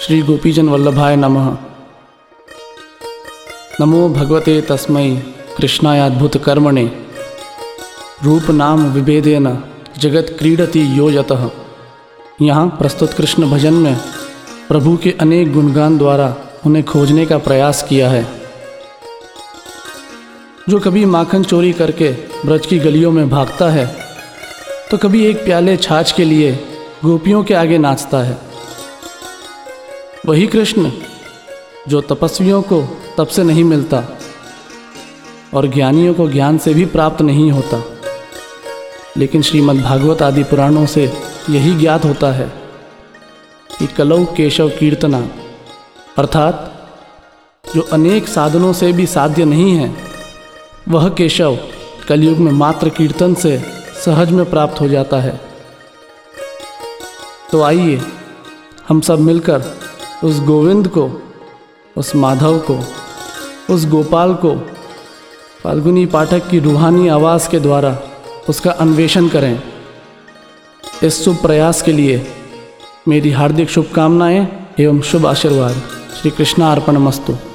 श्री गोपीजन वल्लभाय नमः। नमो भगवते तस्मै कर्मणे। रूप नाम विभेदेन जगत क्रीडति यो यतः। यहाँ प्रस्तुत कृष्ण भजन में प्रभु के अनेक गुणगान द्वारा उन्हें खोजने का प्रयास किया है। जो कभी माखन चोरी करके ब्रज की गलियों में भागता है तो कभी एक प्याले छाछ के लिए गोपियों के आगे नाचता है। वही कृष्ण जो तपस्वियों को तप से नहीं मिलता और ज्ञानियों को ज्ञान से भी प्राप्त नहीं होता। लेकिन श्रीमद् भागवत आदि पुराणों से यही ज्ञात होता है कि कलौ केशव कीर्तना, अर्थात जो अनेक साधनों से भी साध्य नहीं है, वह केशव कलयुग में मात्र कीर्तन से सहज में प्राप्त हो जाता है। तो आइए हम सब मिलकर उस गोविंद को, उस माधव को, उस गोपाल को, फाल्गुनी पाठक की रूहानी आवाज़ के द्वारा उसका अन्वेषण करें। इस शुभ प्रयास के लिए मेरी हार्दिक शुभकामनाएँ एवं शुभ आशीर्वाद। श्री कृष्णा अर्पण मस्तु।